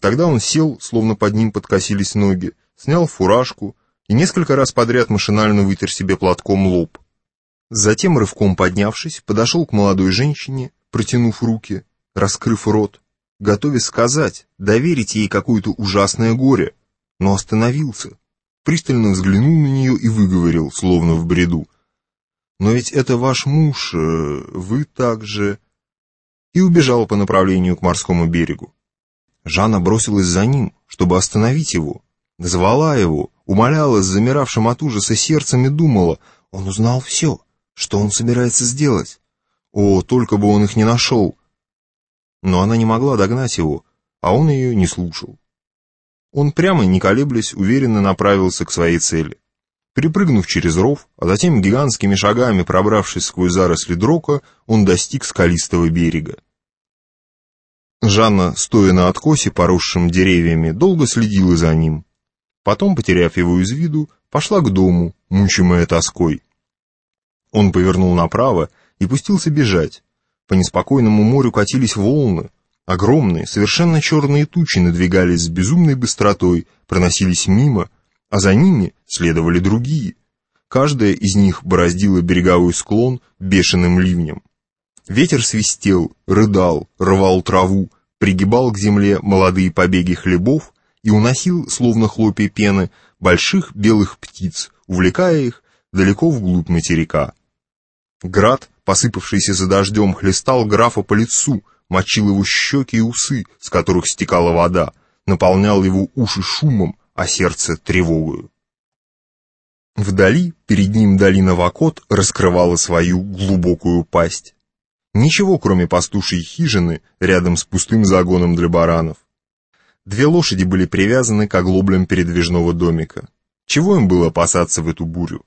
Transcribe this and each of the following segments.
Тогда он сел, словно под ним подкосились ноги, снял фуражку и несколько раз подряд машинально вытер себе платком лоб. Затем, рывком поднявшись, подошел к молодой женщине, протянув руки, раскрыв рот, готовясь сказать, доверить ей какое-то ужасное горе, но остановился, пристально взглянул на нее и выговорил, словно в бреду. «Но ведь это ваш муж, э, вы также...» И убежал по направлению к морскому берегу. Жанна бросилась за ним, чтобы остановить его, звала его, умоляла с замиравшим от ужаса сердцем и думала, он узнал все, что он собирается сделать. О, только бы он их не нашел! Но она не могла догнать его, а он ее не слушал. Он прямо, не колеблясь, уверенно направился к своей цели. Припрыгнув через ров, а затем гигантскими шагами пробравшись сквозь заросли дрока, он достиг скалистого берега. Жанна, стоя на откосе, поросшем деревьями, долго следила за ним. Потом, потеряв его из виду, пошла к дому, мучимая тоской. Он повернул направо и пустился бежать. По неспокойному морю катились волны. Огромные, совершенно черные тучи надвигались с безумной быстротой, проносились мимо, а за ними следовали другие. Каждая из них бороздила береговой склон бешеным ливнем. Ветер свистел, рыдал, рвал траву, пригибал к земле молодые побеги хлебов и уносил, словно хлопья пены, больших белых птиц, увлекая их далеко вглубь материка. Град, посыпавшийся за дождем, хлестал графа по лицу, мочил его щеки и усы, с которых стекала вода, наполнял его уши шумом, а сердце тревогою. Вдали, перед ним долина Вакот раскрывала свою глубокую пасть. Ничего, кроме пастушьей хижины, рядом с пустым загоном для баранов. Две лошади были привязаны к оглоблям передвижного домика. Чего им было опасаться в эту бурю?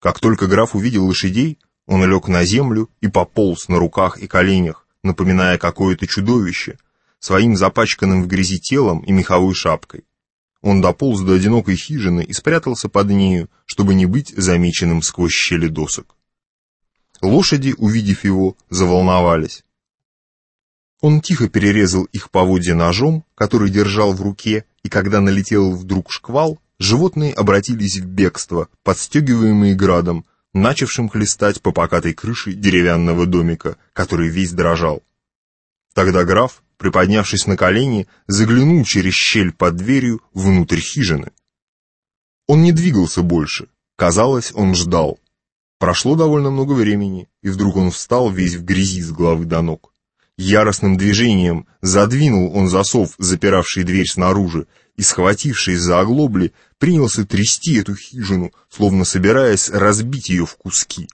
Как только граф увидел лошадей, он лег на землю и пополз на руках и коленях, напоминая какое-то чудовище, своим запачканным в грязи телом и меховой шапкой. Он дополз до одинокой хижины и спрятался под нею, чтобы не быть замеченным сквозь щели досок. Лошади, увидев его, заволновались. Он тихо перерезал их поводья ножом, который держал в руке, и когда налетел вдруг шквал, животные обратились в бегство, подстегиваемые градом, начавшим хлестать по покатой крыше деревянного домика, который весь дрожал. Тогда граф, приподнявшись на колени, заглянул через щель под дверью внутрь хижины. Он не двигался больше, казалось, он ждал. Прошло довольно много времени, и вдруг он встал весь в грязи с головы до ног. Яростным движением задвинул он засов, запиравший дверь снаружи, и, схватившись за оглобли, принялся трясти эту хижину, словно собираясь разбить ее в куски.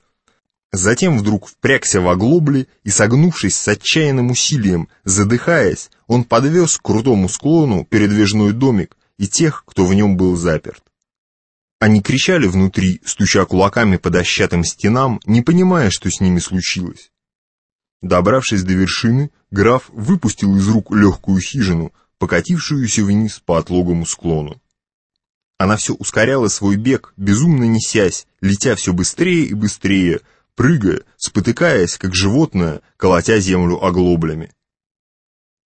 Затем вдруг впрягся в оглобли и, согнувшись с отчаянным усилием, задыхаясь, он подвез к крутому склону передвижной домик и тех, кто в нем был заперт. Они кричали внутри, стуча кулаками по дощатым стенам, не понимая, что с ними случилось. Добравшись до вершины, граф выпустил из рук легкую хижину, покатившуюся вниз по отлогому склону. Она все ускоряла свой бег, безумно несясь, летя все быстрее и быстрее, прыгая, спотыкаясь, как животное, колотя землю оглоблями.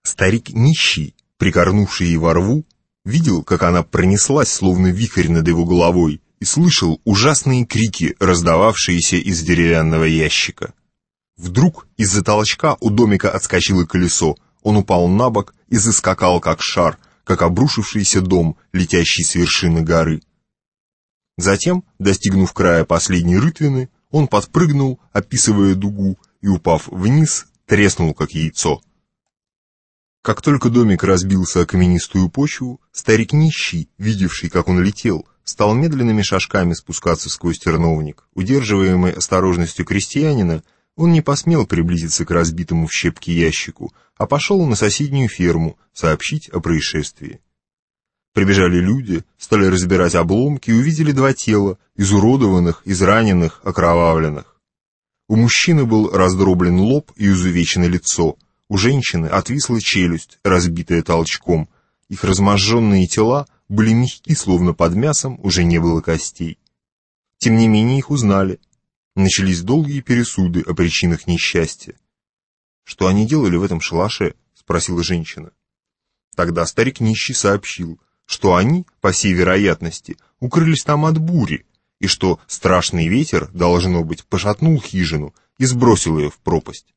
Старик нищий, прикорнувший во рву, видел, как она пронеслась, словно вихрь над его головой, и слышал ужасные крики, раздававшиеся из деревянного ящика. Вдруг из-за толчка у домика отскочило колесо, он упал на бок и заскакал, как шар, как обрушившийся дом, летящий с вершины горы. Затем, достигнув края последней рытвины, он подпрыгнул, описывая дугу, и, упав вниз, треснул, как яйцо. Как только домик разбился о каменистую почву, старик нищий, видевший, как он летел, стал медленными шажками спускаться сквозь терновник. Удерживаемый осторожностью крестьянина, он не посмел приблизиться к разбитому в щепки ящику, а пошел на соседнюю ферму сообщить о происшествии. Прибежали люди, стали разбирать обломки и увидели два тела, изуродованных, израненных, окровавленных. У мужчины был раздроблен лоб и изувечено лицо – у женщины отвисла челюсть, разбитая толчком. Их разможженные тела были мягки, словно под мясом уже не было костей. Тем не менее их узнали. Начались долгие пересуды о причинах несчастья. «Что они делали в этом шалаше?» — спросила женщина. Тогда старик нищий сообщил, что они, по всей вероятности, укрылись там от бури, и что страшный ветер, должно быть, пошатнул хижину и сбросил ее в пропасть.